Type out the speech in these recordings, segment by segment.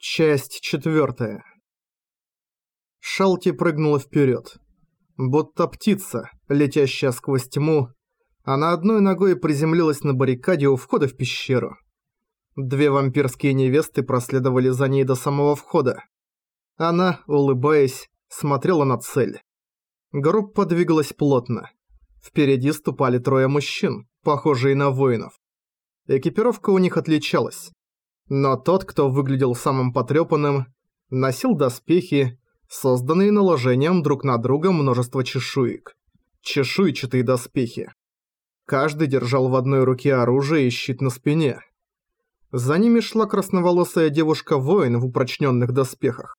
Часть четвертая. Шалти прыгнула вперед, Будто птица, летящая сквозь тьму, она одной ногой приземлилась на баррикаде у входа в пещеру. Две вампирские невесты проследовали за ней до самого входа. Она, улыбаясь, смотрела на цель. Группа двигалась плотно. Впереди ступали трое мужчин, похожие на воинов. Экипировка у них отличалась. Но тот, кто выглядел самым потрепанным, носил доспехи, созданные наложением друг на друга множества чешуек. Чешуйчатые доспехи. Каждый держал в одной руке оружие и щит на спине. За ними шла красноволосая девушка-воин в упрочненных доспехах.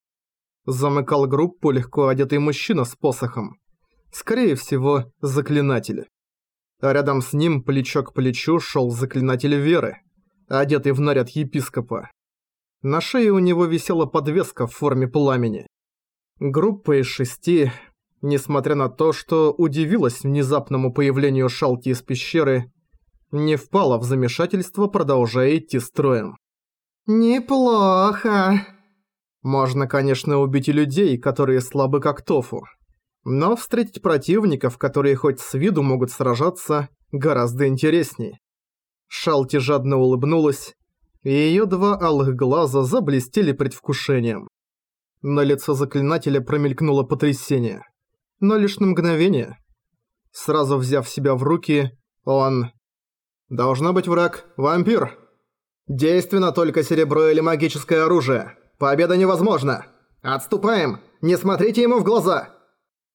Замыкал группу легко одетый мужчина с посохом. Скорее всего, заклинатель. А рядом с ним плечо к плечу шел заклинатель веры – одетый в наряд епископа. На шее у него висела подвеска в форме пламени. Группа из шести, несмотря на то, что удивилась внезапному появлению Шалти из пещеры, не впала в замешательство, продолжая идти строем. «Неплохо». Можно, конечно, убить и людей, которые слабы как тофу. Но встретить противников, которые хоть с виду могут сражаться, гораздо интересней. Шалти жадно улыбнулась, и её два алых глаза заблестели предвкушением. На лицо заклинателя промелькнуло потрясение. Но лишь на мгновение. Сразу взяв себя в руки, он... «Должно быть враг, вампир!» «Действенно только серебро или магическое оружие! Победа невозможна! Отступаем! Не смотрите ему в глаза!»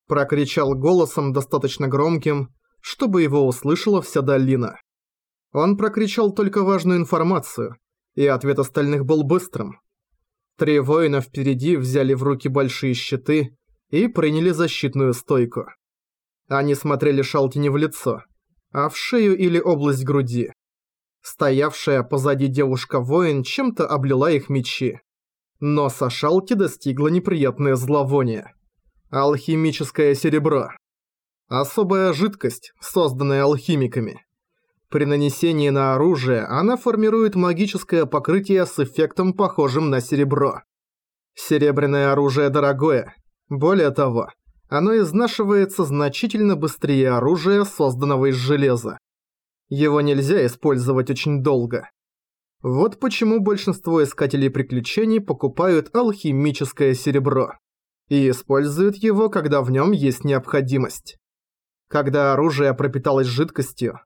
Прокричал голосом достаточно громким, чтобы его услышала вся долина. Он прокричал только важную информацию, и ответ остальных был быстрым. Три воина впереди взяли в руки большие щиты и приняли защитную стойку. Они смотрели Шалти не в лицо, а в шею или область груди. Стоявшая позади девушка-воин чем-то облила их мечи. Но со Шалти достигло неприятное зловоние. Алхимическое серебро. Особая жидкость, созданная алхимиками. При нанесении на оружие она формирует магическое покрытие с эффектом похожим на серебро. Серебряное оружие дорогое. Более того, оно изнашивается значительно быстрее оружия, созданного из железа. Его нельзя использовать очень долго. Вот почему большинство искателей приключений покупают алхимическое серебро и используют его, когда в нем есть необходимость. Когда оружие пропиталось жидкостью,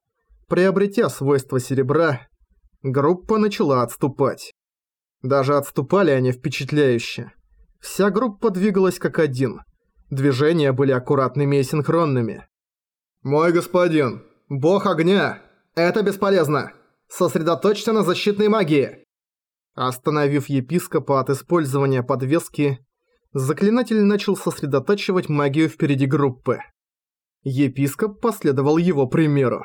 Приобретя свойства серебра, группа начала отступать. Даже отступали они впечатляюще. Вся группа двигалась как один. Движения были аккуратными и синхронными. «Мой господин, бог огня! Это бесполезно! Сосредоточься на защитной магии!» Остановив епископа от использования подвески, заклинатель начал сосредотачивать магию впереди группы. Епископ последовал его примеру.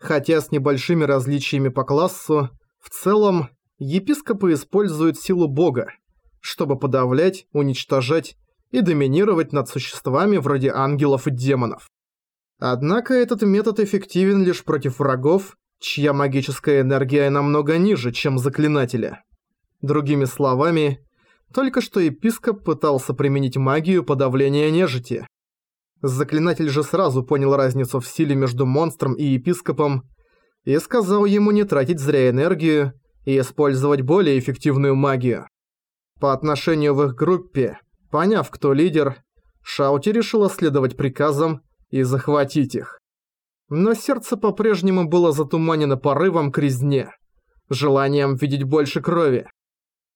Хотя с небольшими различиями по классу, в целом епископы используют силу бога, чтобы подавлять, уничтожать и доминировать над существами вроде ангелов и демонов. Однако этот метод эффективен лишь против врагов, чья магическая энергия намного ниже, чем заклинателя. Другими словами, только что епископ пытался применить магию подавления нежити, Заклинатель же сразу понял разницу в силе между монстром и епископом и сказал ему не тратить зря энергию и использовать более эффективную магию. По отношению в их группе, поняв, кто лидер, Шаути решила следовать приказам и захватить их. Но сердце по-прежнему было затуманено порывом к резне, желанием видеть больше крови.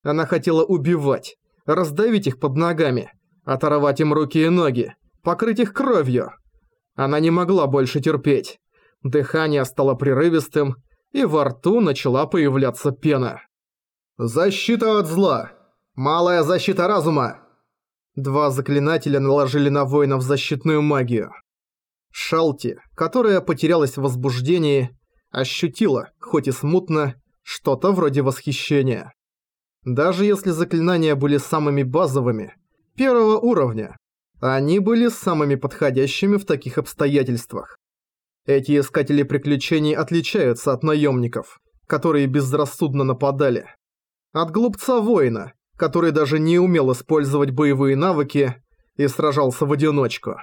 Она хотела убивать, раздавить их под ногами, оторвать им руки и ноги, покрыть их кровью. Она не могла больше терпеть. Дыхание стало прерывистым, и во рту начала появляться пена. «Защита от зла! Малая защита разума!» Два заклинателя наложили на воинов защитную магию. Шалти, которая потерялась в возбуждении, ощутила, хоть и смутно, что-то вроде восхищения. Даже если заклинания были самыми базовыми, первого уровня, они были самыми подходящими в таких обстоятельствах. Эти искатели приключений отличаются от наемников, которые безрассудно нападали. От глупца-воина, который даже не умел использовать боевые навыки и сражался в одиночку.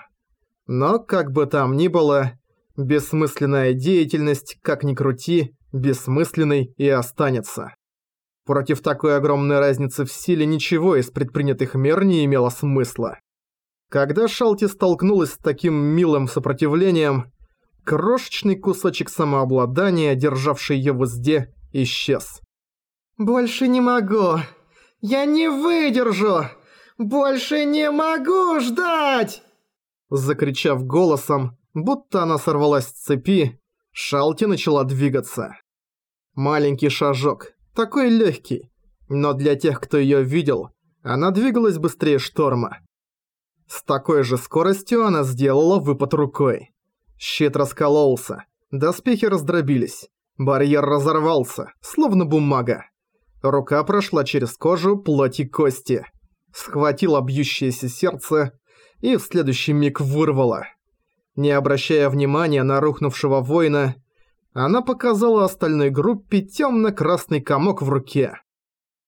Но, как бы там ни было, бессмысленная деятельность, как ни крути, бессмысленной и останется. Против такой огромной разницы в силе ничего из предпринятых мер не имело смысла. Когда Шалти столкнулась с таким милым сопротивлением, крошечный кусочек самообладания, державший её в узде, исчез. «Больше не могу! Я не выдержу! Больше не могу ждать!» Закричав голосом, будто она сорвалась с цепи, Шалти начала двигаться. Маленький шажок, такой легкий, но для тех, кто её видел, она двигалась быстрее шторма. С такой же скоростью она сделала выпад рукой. Щит раскололся, доспехи раздробились, барьер разорвался, словно бумага. Рука прошла через кожу, плоть и кости, схватила бьющееся сердце и в следующий миг вырвала. Не обращая внимания на рухнувшего воина, она показала остальной группе темно-красный комок в руке.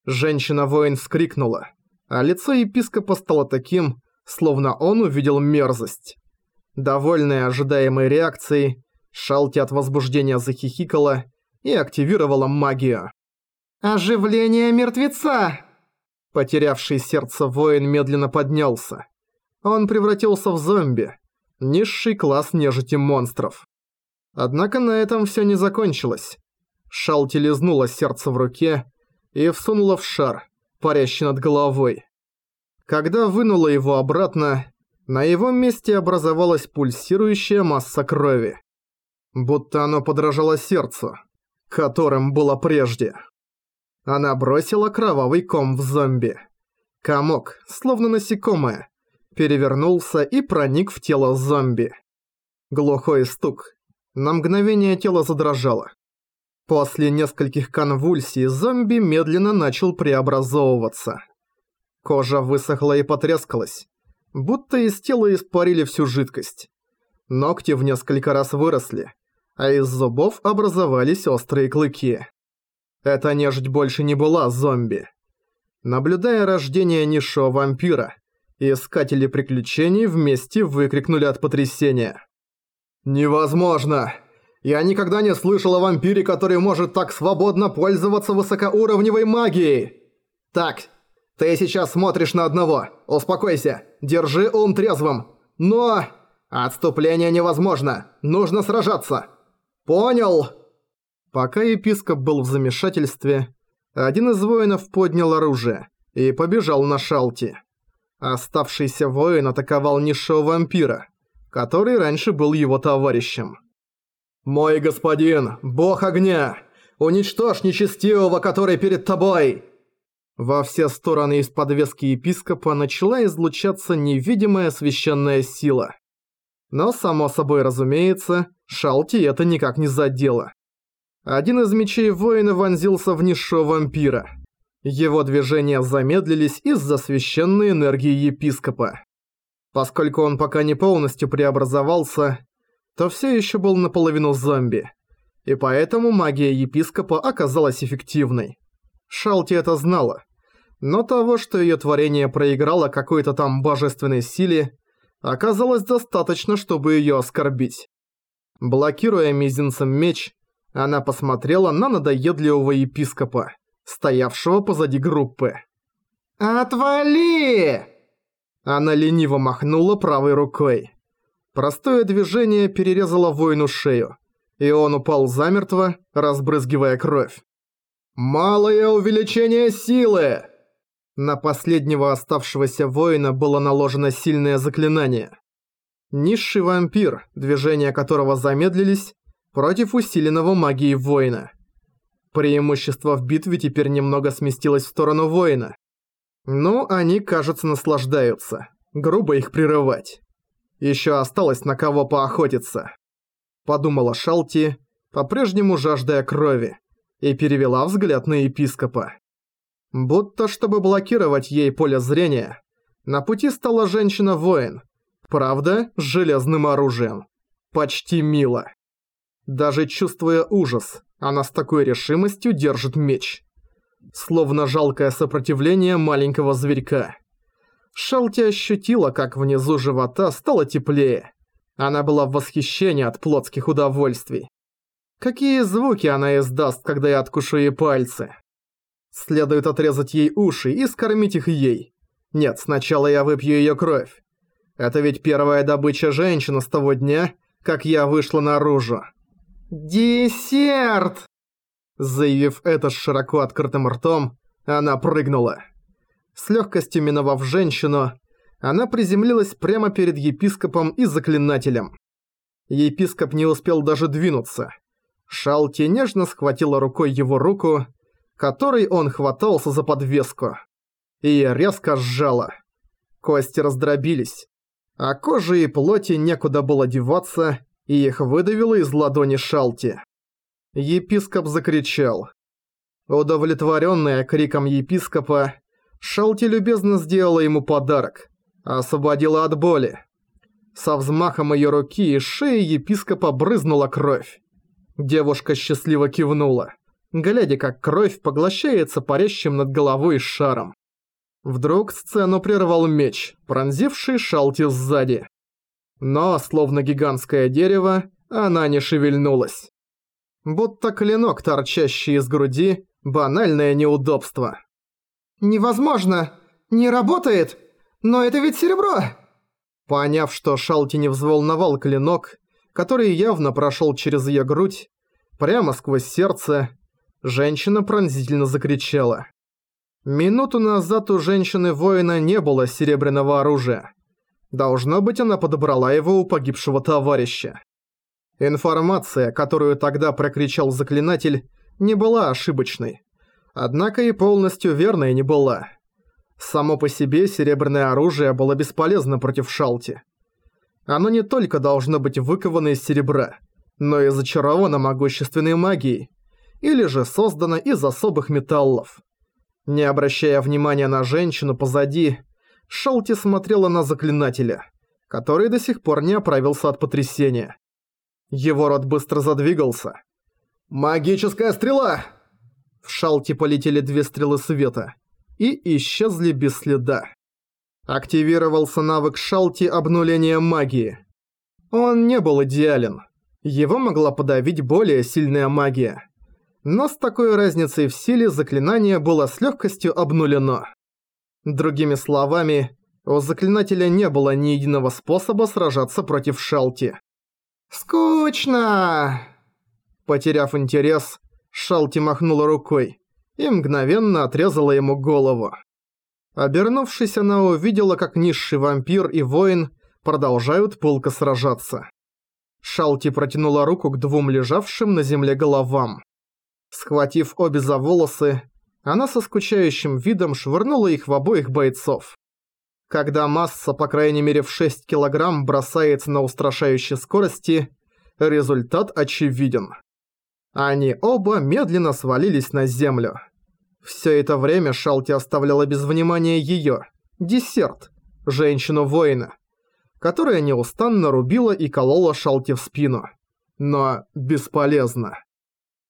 Женщина-воин вскрикнула, а лицо епископа стало таким, словно он увидел мерзость. Довольная ожидаемой реакцией, Шалти от возбуждения захихикала и активировала магию. «Оживление мертвеца!» Потерявший сердце воин медленно поднялся. Он превратился в зомби, низший класс нежити монстров. Однако на этом все не закончилось. Шалти лизнула сердце в руке и всунула в шар, парящий над головой. Когда вынула его обратно, на его месте образовалась пульсирующая масса крови. Будто оно подражало сердцу, которым было прежде. Она бросила кровавый ком в зомби. Комок, словно насекомое, перевернулся и проник в тело зомби. Глухой стук, на мгновение тело задрожало. После нескольких конвульсий зомби медленно начал преобразовываться. Кожа высохла и потрескалась, будто из тела испарили всю жидкость. Ногти в несколько раз выросли, а из зубов образовались острые клыки. Эта нежить больше не была зомби. Наблюдая рождение низшего вампира, искатели приключений вместе выкрикнули от потрясения. «Невозможно! Я никогда не слышал о вампире, который может так свободно пользоваться высокоуровневой магией! Так, ты сейчас смотришь на одного. Успокойся. Держи ум трезвым. Но... Отступление невозможно. Нужно сражаться. Понял?» Пока епископ был в замешательстве, один из воинов поднял оружие и побежал на Шалти. Оставшийся воин атаковал низшего вампира – который раньше был его товарищем. «Мой господин, бог огня! Уничтожь нечестивого, который перед тобой!» Во все стороны из подвески епископа начала излучаться невидимая священная сила. Но, само собой разумеется, Шалти это никак не задело. Один из мечей воина вонзился в низшего вампира. Его движения замедлились из-за священной энергии епископа. Поскольку он пока не полностью преобразовался, то все еще был наполовину зомби. И поэтому магия епископа оказалась эффективной. Шалти это знала. Но того, что ее творение проиграло какой-то там божественной силе, оказалось достаточно, чтобы ее оскорбить. Блокируя мизинцем меч, она посмотрела на надоедливого епископа, стоявшего позади группы. «Отвали!» Она лениво махнула правой рукой. Простое движение перерезало воину шею, и он упал замертво, разбрызгивая кровь. «Малое увеличение силы!» На последнего оставшегося воина было наложено сильное заклинание. Низший вампир, движения которого замедлились, против усиленного магии воина. Преимущество в битве теперь немного сместилось в сторону воина. Ну, они, кажется, наслаждаются. Грубо их прерывать. Еще осталось на кого поохотиться. Подумала Шалти, по-прежнему жаждая крови, и перевела взгляд на епископа. Будто чтобы блокировать ей поле зрения, на пути стала женщина-воин. Правда, с железным оружием. Почти мило. Даже чувствуя ужас, она с такой решимостью держит меч. словно жалкое сопротивление маленького зверька. Шалти ощутила, как внизу живота стало теплее. Она была в восхищении от плотских удовольствий. Какие звуки она издаст, когда я откушу ей пальцы? Следует отрезать ей уши и скормить их ей. Нет, сначала я выпью ее кровь. Это ведь первая добыча женщины с того дня, как я вышла наружу. «Десерт!» Заявив это с широко открытым ртом, она прыгнула. С легкостью миновав женщину, она приземлилась прямо перед епископом и заклинателем. Епископ не успел даже двинуться. Шалти нежно схватила рукой его руку, которой он хватался за подвеску, и резко сжала. Кости раздробились, а кожи и плоти некуда было деваться, и их выдавило из ладони Шалти. Епископ закричал. Удовлетворенная криком епископа, Шалти любезно сделала ему подарок, освободила от боли. Со взмахом ее руки и шеи епископа брызнула кровь. Девушка счастливо кивнула, глядя как кровь поглощается парящим над головой шаром. Вдруг сцену прервал меч, пронзивший Шалти сзади. Но, словно гигантское дерево, она не шевельнулась. Будто клинок, торчащий из груди, банальное неудобство. «Невозможно! Не работает! Но это ведь серебро!» Поняв, что Шалти не взволновал клинок, который явно прошел через ее грудь, прямо сквозь сердце, женщина пронзительно закричала. Минуту назад у женщины-воина не было серебряного оружия. Должно быть, она подобрала его у погибшего товарища. Информация, которую тогда прокричал заклинатель, не была ошибочной. Однако и полностью верной не была. Само по себе серебряное оружие было бесполезно против Шалти. Оно не только должно быть выковано из серебра, но и зачаровано могущественной магией, или же создано из особых металлов. Не обращая внимания на женщину позади, Шалти смотрела на заклинателя, который до сих пор не оправился от потрясения. Его рот быстро задвигался. «Магическая стрела!» В Шалти полетели две стрелы света и исчезли без следа. Активировался навык Шалти обнуления магии. Он не был идеален. Его могла подавить более сильная магия. Но с такой разницей в силе заклинание было с легкостью обнулено. Другими словами, у заклинателя не было ни единого способа сражаться против Шалти. «Скучно!» Потеряв интерес, Шалти махнула рукой и мгновенно отрезала ему голову. Обернувшись, она увидела, как низший вампир и воин продолжают пылко сражаться. Шалти протянула руку к двум лежавшим на земле головам. Схватив обе за волосы, она со скучающим видом швырнула их в обоих бойцов. Когда масса, по крайней мере в 6 килограмм, бросается на устрашающей скорости, результат очевиден. Они оба медленно свалились на землю. Все это время Шалти оставляла без внимания её, десерт, женщину-воина, которая неустанно рубила и колола Шалти в спину. Но бесполезно.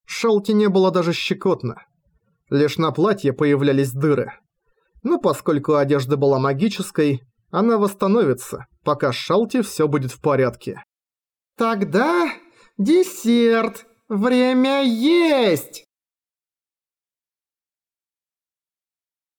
Шалти не было даже щекотно. Лишь на платье появлялись дыры. Но поскольку одежда была магической, она восстановится, пока с Шалти всё будет в порядке. «Тогда десерт! Время есть!»